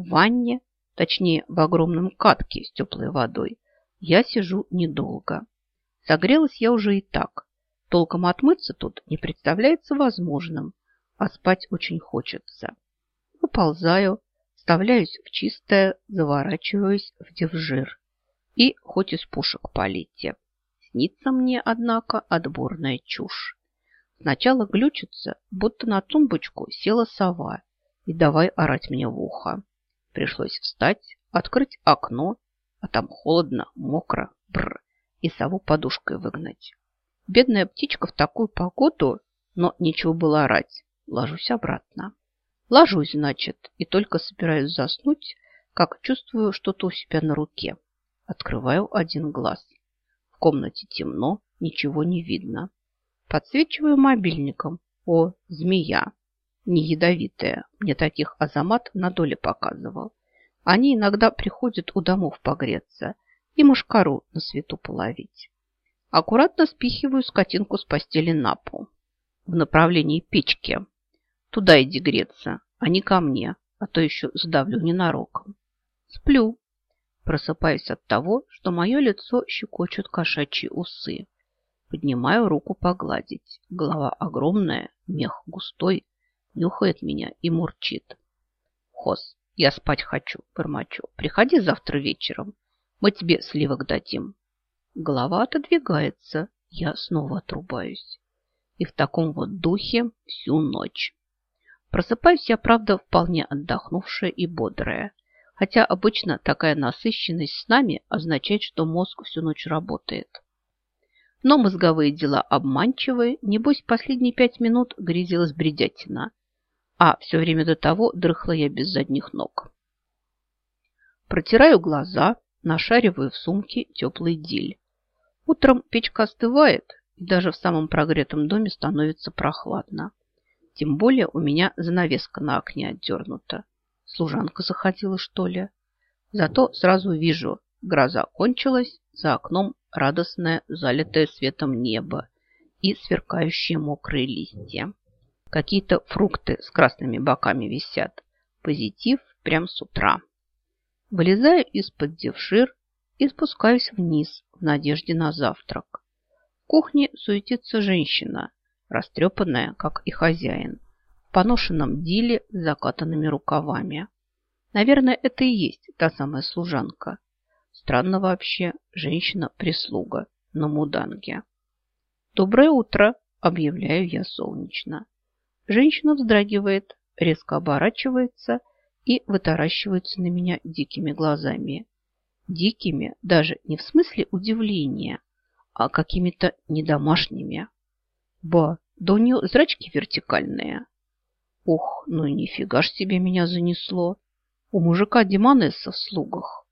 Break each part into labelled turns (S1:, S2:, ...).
S1: В ванне, точнее в огромном катке с теплой водой, я сижу недолго. Согрелась я уже и так. Толком отмыться тут не представляется возможным, а спать очень хочется. Уползаю, вставляюсь в чистое, заворачиваюсь в девжир. И хоть из пушек полите. Снится мне, однако, отборная чушь. Сначала глючится, будто на тумбочку села сова и давай орать мне в ухо. Пришлось встать, открыть окно, а там холодно, мокро, бр, и сову подушкой выгнать. Бедная птичка в такую погоду, но нечего было орать. Ложусь обратно. Ложусь, значит, и только собираюсь заснуть, как чувствую что-то у себя на руке. Открываю один глаз. В комнате темно, ничего не видно. Подсвечиваю мобильником. О, змея. Не ядовитая. Мне таких Азамат на доле показывал. Они иногда приходят у домов погреться и мушкару на свету половить. Аккуратно спихиваю скотинку с постели на пол. В направлении печки. Туда иди греться, а не ко мне, а то еще сдавлю ненароком. Сплю. Просыпаюсь от того, что мое лицо щекочут кошачьи усы. Поднимаю руку погладить. Голова огромная, мех густой, нюхает меня и мурчит. Хос, я спать хочу, бормочу. Приходи завтра вечером. Мы тебе сливок дадим. Голова отодвигается. Я снова отрубаюсь. И в таком вот духе всю ночь. Просыпаюсь я, правда, вполне отдохнувшая и бодрая. Хотя обычно такая насыщенность с нами означает, что мозг всю ночь работает. Но мозговые дела обманчивые, небось, последние пять минут грязилась бредятина, а все время до того дрыхла я без задних ног. Протираю глаза, нашариваю в сумке теплый диль. Утром печка остывает, и даже в самом прогретом доме становится прохладно. Тем более у меня занавеска на окне отдернута. Служанка заходила, что ли? Зато сразу вижу, гроза кончилась, за окном радостное, залитое светом небо и сверкающие мокрые листья. Какие-то фрукты с красными боками висят. Позитив прям с утра. Вылезаю из-под девшир и спускаюсь вниз в надежде на завтрак. В кухне суетится женщина, растрепанная, как и хозяин, в поношенном диле с закатанными рукавами. Наверное, это и есть та самая служанка. Странно вообще, женщина-прислуга на муданге. «Доброе утро!» – объявляю я солнечно. Женщина вздрагивает, резко оборачивается и вытаращивается на меня дикими глазами. Дикими даже не в смысле удивления, а какими-то недомашними. Ба, да у нее зрачки вертикальные. Ох, ну нифига ж себе меня занесло. У мужика Диманеса в слугах.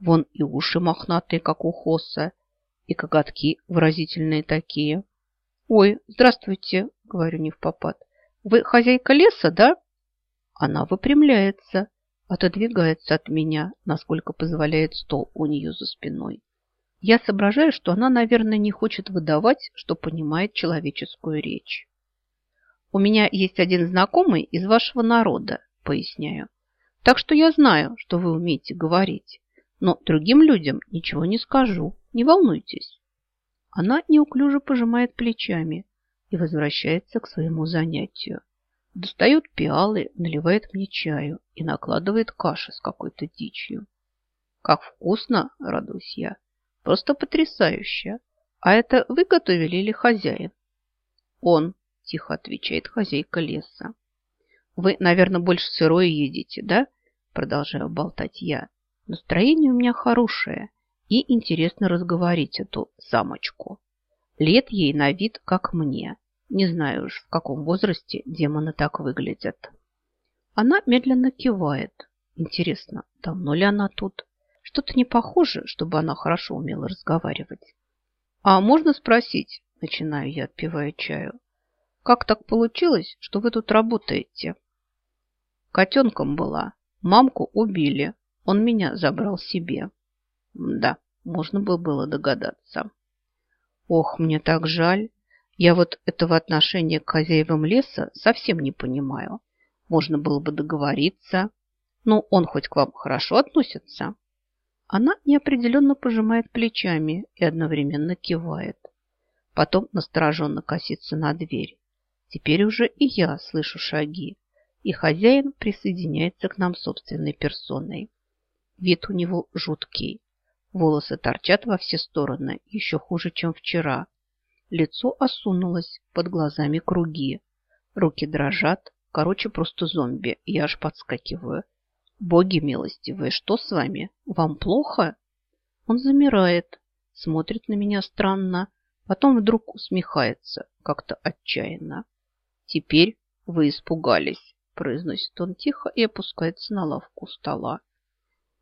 S1: Вон и уши мохнатые, как у хоса, и коготки выразительные такие. «Ой, здравствуйте», — говорю не в попад. «Вы хозяйка леса, да?» Она выпрямляется, отодвигается от меня, насколько позволяет стол у нее за спиной. Я соображаю, что она, наверное, не хочет выдавать, что понимает человеческую речь. «У меня есть один знакомый из вашего народа», — поясняю. «Так что я знаю, что вы умеете говорить, но другим людям ничего не скажу, не волнуйтесь». Она неуклюже пожимает плечами и возвращается к своему занятию. Достает пиалы, наливает мне чаю и накладывает каши с какой-то дичью. «Как вкусно!» – радуюсь я. Просто потрясающе. А это вы готовили или хозяин? Он, тихо отвечает хозяйка леса. Вы, наверное, больше сырое едите, да? Продолжаю болтать я. Настроение у меня хорошее и интересно разговорить эту самочку. Лет ей на вид, как мне. Не знаю уж, в каком возрасте демоны так выглядят. Она медленно кивает. Интересно, давно ли она тут? Что-то не похоже, чтобы она хорошо умела разговаривать. А можно спросить, начинаю я, отпивая чаю, как так получилось, что вы тут работаете? Котенком была. Мамку убили. Он меня забрал себе. Да, можно было, было догадаться. Ох, мне так жаль. Я вот этого отношения к хозяевам леса совсем не понимаю. Можно было бы договориться. Ну, он хоть к вам хорошо относится? Она неопределенно пожимает плечами и одновременно кивает. Потом настороженно косится на дверь. Теперь уже и я слышу шаги, и хозяин присоединяется к нам собственной персоной. Вид у него жуткий. Волосы торчат во все стороны, еще хуже, чем вчера. Лицо осунулось, под глазами круги. Руки дрожат. Короче, просто зомби. Я аж подскакиваю. Боги милостивые, что с вами? Вам плохо? Он замирает, смотрит на меня странно, потом вдруг усмехается, как-то отчаянно. Теперь вы испугались, произносит он тихо и опускается на лавку стола.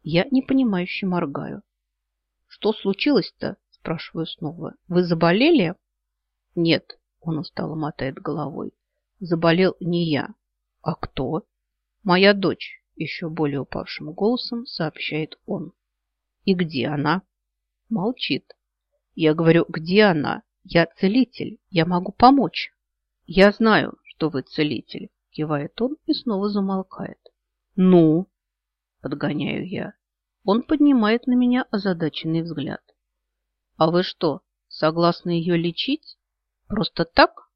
S1: Я непонимающе моргаю. Что случилось-то? Спрашиваю снова. Вы заболели? Нет, он устало мотает головой. Заболел не я. А кто? Моя дочь, еще более упавшим голосом сообщает он. И где она? Молчит. Я говорю, где она? Я целитель, я могу помочь. Я знаю, что вы целитель, кивает он и снова замолкает. Ну, подгоняю я. Он поднимает на меня озадаченный взгляд. А вы что, согласны ее лечить? Просто так?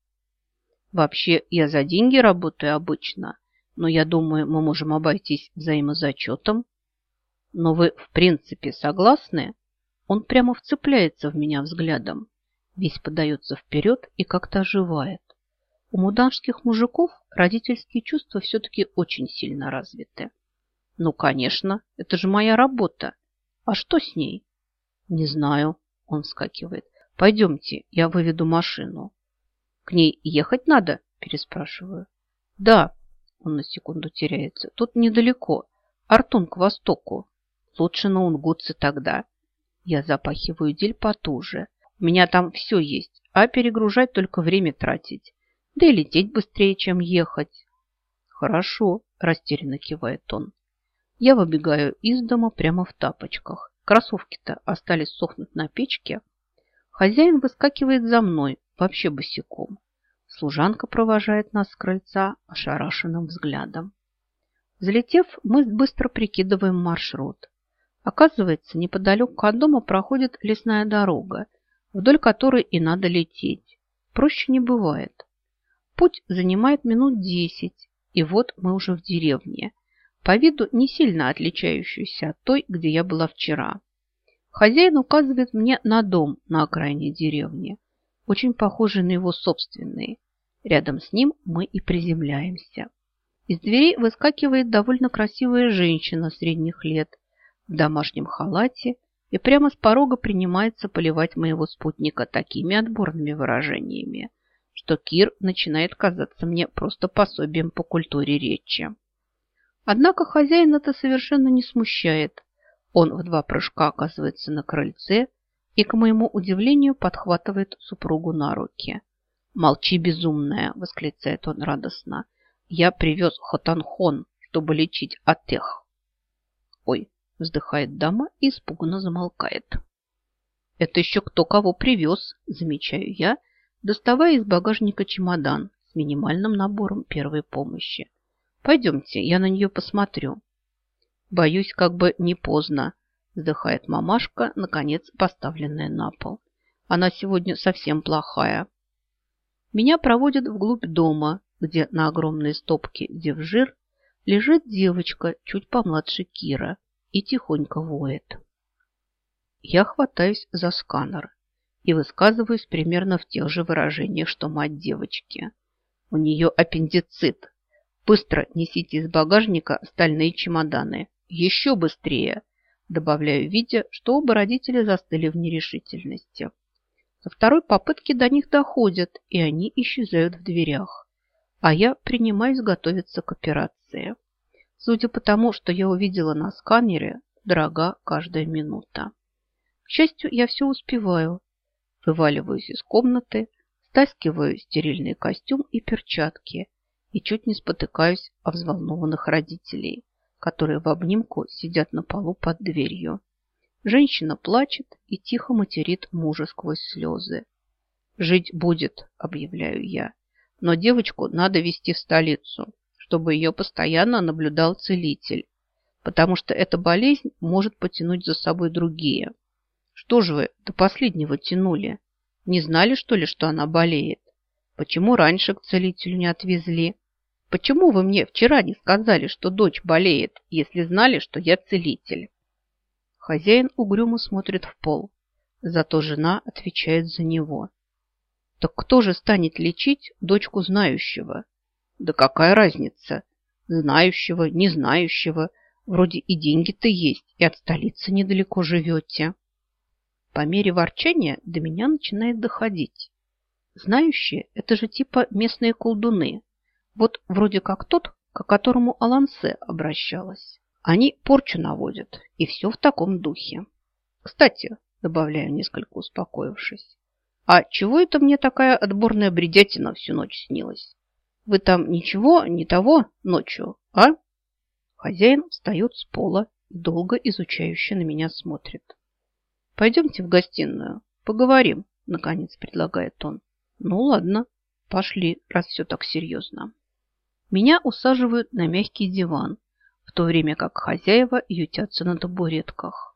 S1: Вообще, я за деньги работаю обычно, но я думаю, мы можем обойтись взаимозачетом. Но вы в принципе согласны? Он прямо вцепляется в меня взглядом, весь подается вперед и как-то оживает. У муданских мужиков родительские чувства все-таки очень сильно развиты. Ну, конечно, это же моя работа. А что с ней? Не знаю, он вскакивает. Пойдемте, я выведу машину. К ней ехать надо? Переспрашиваю. Да, он на секунду теряется. Тут недалеко. Артун к востоку. Лучше на Унгутце тогда. Я запахиваю дель потуже. У меня там все есть, а перегружать только время тратить. Да и лететь быстрее, чем ехать. Хорошо, растерянно кивает он. Я выбегаю из дома прямо в тапочках. Кроссовки-то остались сохнуть на печке. Хозяин выскакивает за мной, вообще босиком. Служанка провожает нас с крыльца ошарашенным взглядом. Залетев, мы быстро прикидываем маршрут. Оказывается, неподалеку от дома проходит лесная дорога, вдоль которой и надо лететь. Проще не бывает. Путь занимает минут десять, и вот мы уже в деревне, по виду не сильно отличающуюся от той, где я была вчера. Хозяин указывает мне на дом на окраине деревни, очень похожий на его собственный. Рядом с ним мы и приземляемся. Из дверей выскакивает довольно красивая женщина средних лет в домашнем халате и прямо с порога принимается поливать моего спутника такими отборными выражениями, что Кир начинает казаться мне просто пособием по культуре речи. Однако хозяин это совершенно не смущает. Он в два прыжка оказывается на крыльце и, к моему удивлению, подхватывает супругу на руки. «Молчи, безумная!» – восклицает он радостно. «Я привез Хотанхон, чтобы лечить Атех». «Ой!» – вздыхает дама и испуганно замолкает. «Это еще кто кого привез?» – замечаю я, доставая из багажника чемодан с минимальным набором первой помощи. Пойдемте, я на нее посмотрю. Боюсь, как бы не поздно, вздыхает мамашка, наконец поставленная на пол. Она сегодня совсем плохая. Меня проводят вглубь дома, где на огромной стопке девжир лежит девочка чуть помладше Кира и тихонько воет. Я хватаюсь за сканер и высказываюсь примерно в тех же выражениях, что мать девочки. У нее аппендицит, Быстро несите из багажника стальные чемоданы. Еще быстрее, добавляю, видя, что оба родителя застыли в нерешительности. Со второй попытки до них доходят, и они исчезают в дверях. А я принимаюсь готовиться к операции. Судя по тому, что я увидела на сканере, дорога каждая минута. К счастью, я все успеваю. Вываливаюсь из комнаты, стаскиваю стерильный костюм и перчатки и чуть не спотыкаюсь о взволнованных родителей, которые в обнимку сидят на полу под дверью. Женщина плачет и тихо материт мужа сквозь слезы. «Жить будет», — объявляю я, «но девочку надо везти в столицу, чтобы ее постоянно наблюдал целитель. потому что эта болезнь может потянуть за собой другие. Что же вы до последнего тянули? Не знали, что ли, что она болеет? Почему раньше к целителю не отвезли? Почему вы мне вчера не сказали, что дочь болеет, если знали, что я целитель? Хозяин угрюмо смотрит в пол, зато жена отвечает за него. Так кто же станет лечить дочку знающего? Да какая разница? Знающего, не знающего. Вроде и деньги-то есть, и от столицы недалеко живете. По мере ворчания до меня начинает доходить. Знающие – это же типа местные колдуны. Вот вроде как тот, к которому Алансе обращалась. Они порчу наводят, и все в таком духе. Кстати, добавляю, несколько успокоившись, а чего это мне такая отборная бредятина всю ночь снилась? Вы там ничего не того ночью, а? Хозяин встает с пола и долго изучающе на меня смотрит. Пойдемте в гостиную, поговорим, наконец предлагает он. Ну ладно, пошли, раз все так серьезно. Меня усаживают на мягкий диван, в то время как хозяева ютятся на табуретках.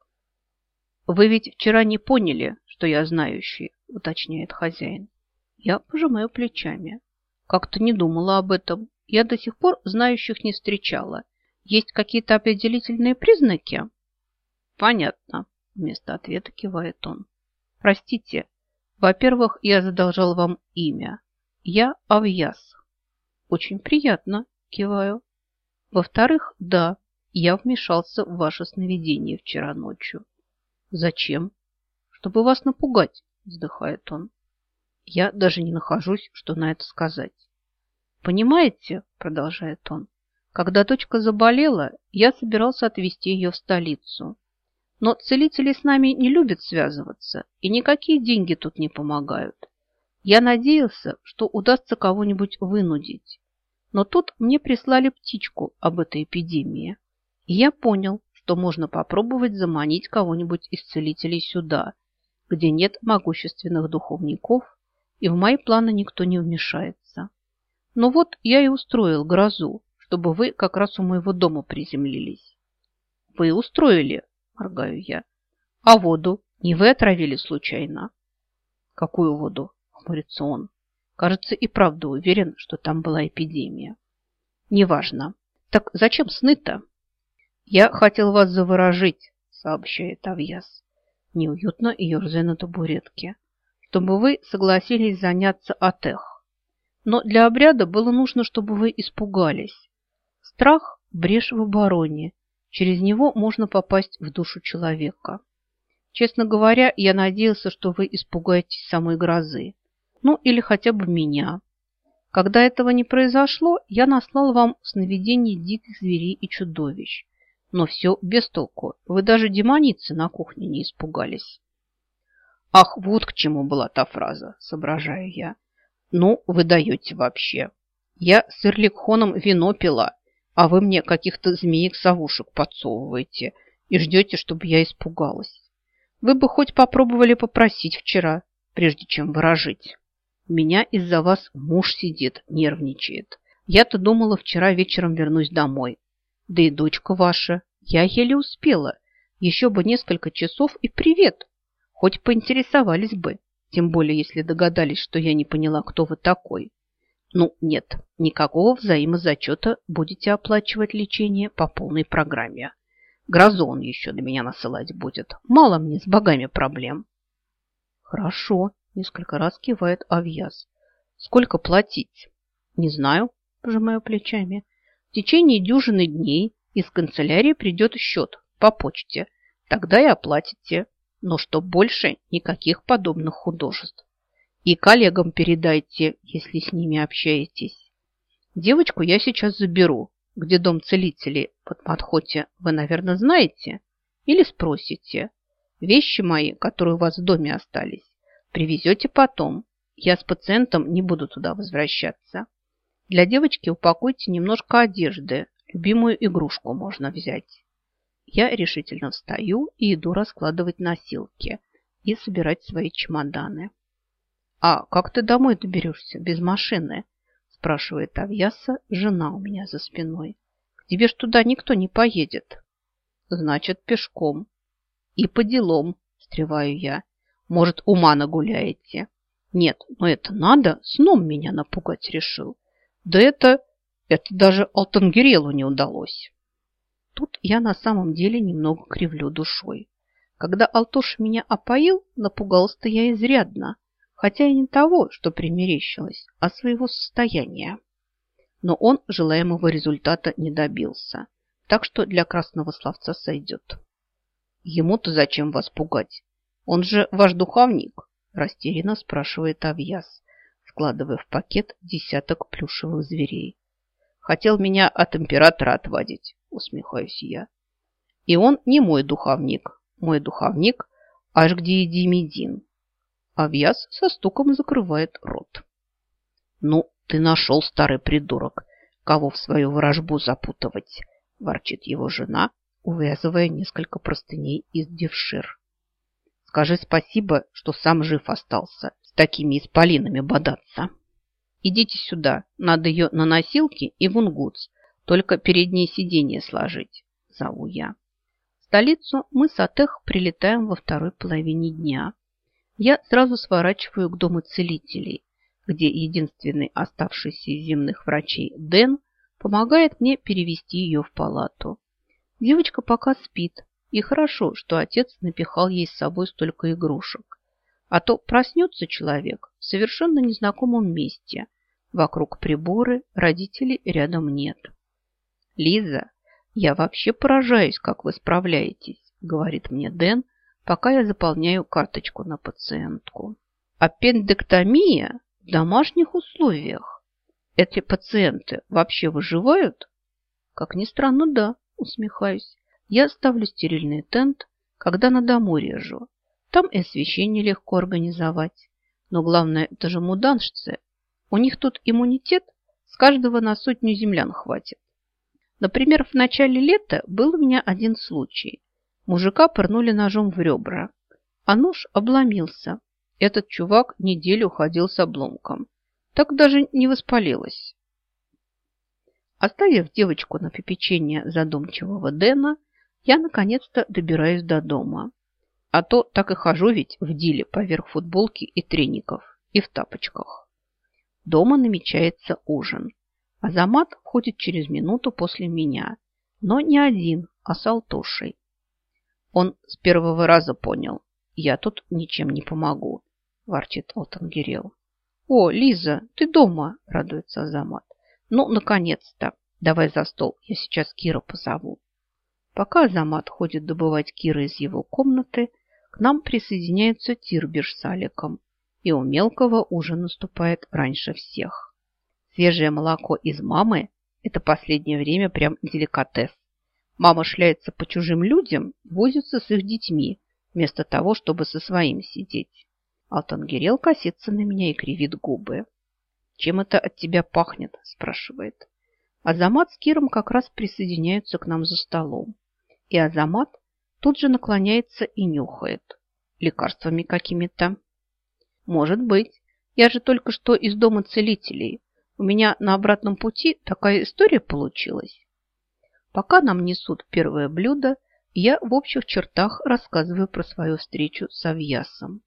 S1: «Вы ведь вчера не поняли, что я знающий», – уточняет хозяин. Я пожимаю плечами. Как-то не думала об этом. Я до сих пор знающих не встречала. Есть какие-то определительные признаки? Понятно, вместо ответа кивает он. Простите, во-первых, я задолжал вам имя. Я Авьяс. Очень приятно, киваю. Во-вторых, да, я вмешался в ваше сновидение вчера ночью. Зачем? Чтобы вас напугать, вздыхает он. Я даже не нахожусь, что на это сказать. Понимаете, продолжает он, когда дочка заболела, я собирался отвезти ее в столицу. Но целители с нами не любят связываться, и никакие деньги тут не помогают. Я надеялся, что удастся кого-нибудь вынудить. Но тут мне прислали птичку об этой эпидемии. И я понял, что можно попробовать заманить кого-нибудь из целителей сюда, где нет могущественных духовников, и в мои планы никто не вмешается. Но вот я и устроил грозу, чтобы вы как раз у моего дома приземлились. Вы устроили, моргаю я. А воду не вы отравили случайно? Какую воду? Хмурится он. Кажется, и правда уверен, что там была эпидемия. Неважно. Так зачем сны-то? Я хотел вас заворожить, сообщает Авьяс, неуютно ерзая на табуретке, чтобы вы согласились заняться атех. Но для обряда было нужно, чтобы вы испугались. Страх – брешь в обороне, Через него можно попасть в душу человека. Честно говоря, я надеялся, что вы испугаетесь самой грозы. Ну, или хотя бы меня. Когда этого не произошло, я наслал вам сновидений диких зверей и чудовищ. Но все без толку. Вы даже демоницы на кухне не испугались. Ах, вот к чему была та фраза, соображаю я. Ну, вы даете вообще. Я с Ирликхоном вино пила, а вы мне каких-то змеек-совушек подсовываете и ждете, чтобы я испугалась. Вы бы хоть попробовали попросить вчера, прежде чем выражить. Меня из-за вас муж сидит, нервничает. Я-то думала, вчера вечером вернусь домой. Да и дочка ваша. Я еле успела. Еще бы несколько часов и привет. Хоть поинтересовались бы. Тем более, если догадались, что я не поняла, кто вы такой. Ну, нет, никакого взаимозачета будете оплачивать лечение по полной программе. Грозу он еще на меня насылать будет. Мало мне с богами проблем. Хорошо, несколько раз кивает Авьяс. Сколько платить? Не знаю, пожимаю плечами. В течение дюжины дней из канцелярии придет счет по почте. Тогда и оплатите. Но что больше никаких подобных художеств. И коллегам передайте, если с ними общаетесь. Девочку я сейчас заберу, где дом целителей под Матхоте, вы, наверное, знаете. Или спросите. Вещи мои, которые у вас в доме остались, привезете потом. Я с пациентом не буду туда возвращаться. Для девочки упакуйте немножко одежды. Любимую игрушку можно взять. Я решительно встаю и иду раскладывать носилки и собирать свои чемоданы. «А как ты домой доберешься без машины?» спрашивает Авьяса, жена у меня за спиной. «К тебе ж туда никто не поедет». значит, пешком. И по делам, встреваю я. Может, ума нагуляете? Нет, но это надо, сном меня напугать решил. Да это, это даже Алтангерелу не удалось. Тут я на самом деле немного кривлю душой. Когда Алтош меня опоил, напугался-то я изрядно, хотя и не того, что примерещилось, а своего состояния. Но он желаемого результата не добился, так что для красного словца сойдет. Ему-то зачем вас пугать? Он же ваш духовник, растерянно спрашивает Авьяс, складывая в пакет десяток плюшевых зверей. Хотел меня от императора отводить, усмехаюсь я. И он не мой духовник, мой духовник аж где Едимедин. Авьяс со стуком закрывает рот. Ну, ты нашел, старый придурок, кого в свою вражбу запутывать, ворчит его жена, увязывая несколько простыней из девшир. Скажи спасибо, что сам жив остался, с такими исполинами бодаться. Идите сюда, надо ее на носилки и в унгутс, только переднее сиденье сложить, зову я столицу мы с Атех прилетаем во второй половине дня. Я сразу сворачиваю к дому целителей, где единственный оставшийся из земных врачей Дэн помогает мне перевести ее в палату. Девочка пока спит, и хорошо, что отец напихал ей с собой столько игрушек. А то проснется человек в совершенно незнакомом месте. Вокруг приборы, родителей рядом нет. Лиза, «Я вообще поражаюсь, как вы справляетесь», – говорит мне Дэн, пока я заполняю карточку на пациентку. «Аппендэктомия в домашних условиях. Эти пациенты вообще выживают?» «Как ни странно, да», – усмехаюсь. «Я ставлю стерильный тент, когда на дому режу. Там и освещение легко организовать. Но главное, это же муданшцы. У них тут иммунитет с каждого на сотню землян хватит. Например, в начале лета был у меня один случай. Мужика пырнули ножом в ребра, а нож обломился. Этот чувак неделю ходил с обломком. Так даже не воспалилось. Оставив девочку на попечение задумчивого Дэна, я наконец-то добираюсь до дома. А то так и хожу ведь в диле поверх футболки и треников, и в тапочках. Дома намечается ужин. Азамат входит через минуту после меня, но не один, а с Алтошей. Он с первого раза понял, я тут ничем не помогу, ворчит Алтангирел. О, Лиза, ты дома, радуется Азамат. Ну, наконец-то. Давай за стол, я сейчас Кира позову. Пока Азамат ходит добывать Кира из его комнаты, к нам присоединяются Тирбиш с Аликом, и у мелкого ужин наступает раньше всех. Свежее молоко из мамы – это последнее время прям деликатес. Мама шляется по чужим людям, возится с их детьми, вместо того, чтобы со своим сидеть. Алтангерел косится на меня и кривит губы. «Чем это от тебя пахнет?» – спрашивает. Азамат с Киром как раз присоединяются к нам за столом. И Азамат тут же наклоняется и нюхает. Лекарствами какими-то. Может быть. Я же только что из дома целителей. У меня на обратном пути такая история получилась. Пока нам несут первое блюдо, я в общих чертах рассказываю про свою встречу с Авьясом.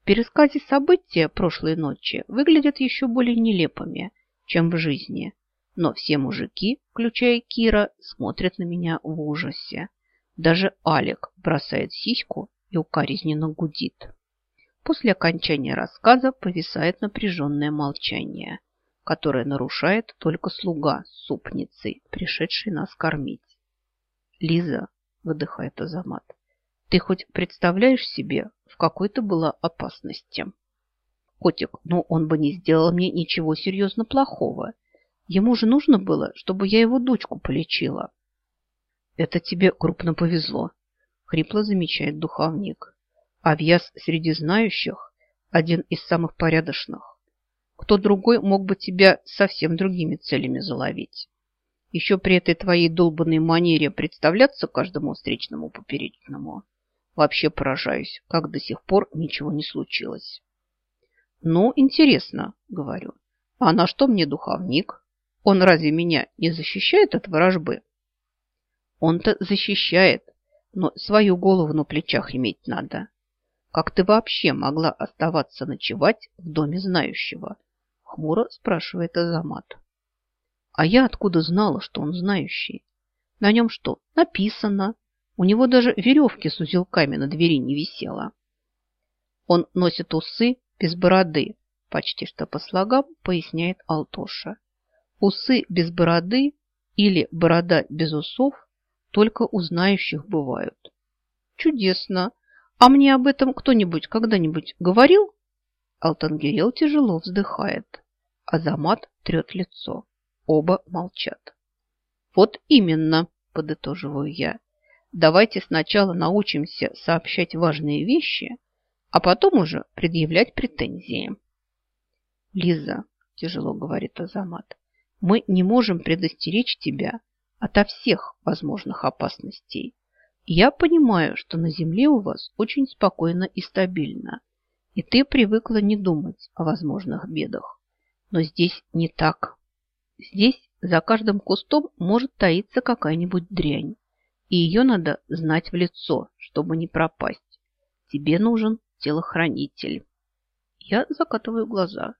S1: В пересказе события прошлой ночи выглядят еще более нелепыми, чем в жизни. Но все мужики, включая Кира, смотрят на меня в ужасе. Даже Алик бросает сиську и укоризненно гудит. После окончания рассказа повисает напряженное молчание которое нарушает только слуга с супницей, пришедший нас кормить. Лиза, выдыхает Азамат, ты хоть представляешь себе, в какой то была опасности? Котик, ну он бы не сделал мне ничего серьезно плохого. Ему же нужно было, чтобы я его дочку полечила. Это тебе крупно повезло, хрипло замечает духовник. Авьяс среди знающих один из самых порядочных. Кто другой мог бы тебя совсем другими целями заловить. Еще при этой твоей долбанной манере представляться каждому встречному поперечному. Вообще поражаюсь, как до сих пор ничего не случилось. Ну, интересно, говорю. А на что мне духовник? Он разве меня не защищает от ворожбы? Он-то защищает, но свою голову на плечах иметь надо. Как ты вообще могла оставаться ночевать в доме знающего? Хмуро спрашивает Азамат. А я откуда знала, что он знающий? На нем что, написано? У него даже веревки с узелками на двери не висело. Он носит усы без бороды, почти что по слогам поясняет Алтоша. Усы без бороды или борода без усов только у бывают. Чудесно. А мне об этом кто-нибудь когда-нибудь говорил? Алтангирел тяжело вздыхает. Азамат трет лицо. Оба молчат. Вот именно, подытоживаю я. Давайте сначала научимся сообщать важные вещи, а потом уже предъявлять претензии. Лиза, тяжело говорит Азамат, мы не можем предостеречь тебя ото всех возможных опасностей. Я понимаю, что на земле у вас очень спокойно и стабильно, и ты привыкла не думать о возможных бедах. Но здесь не так. Здесь за каждым кустом может таиться какая-нибудь дрянь, и ее надо знать в лицо, чтобы не пропасть. Тебе нужен телохранитель. Я закатываю глаза.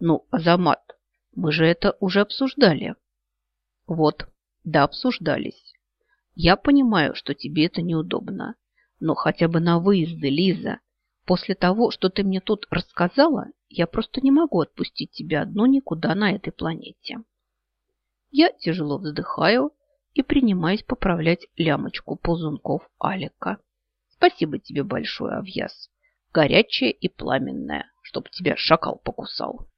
S1: Ну, Азамат, мы же это уже обсуждали. Вот, да, обсуждались. Я понимаю, что тебе это неудобно, но хотя бы на выезды, Лиза. После того, что ты мне тут рассказала, я просто не могу отпустить тебя одну никуда на этой планете. Я тяжело вздыхаю и принимаюсь поправлять лямочку ползунков Алика. Спасибо тебе большое, Авьяс. Горячая и пламенная, чтоб тебя шакал покусал.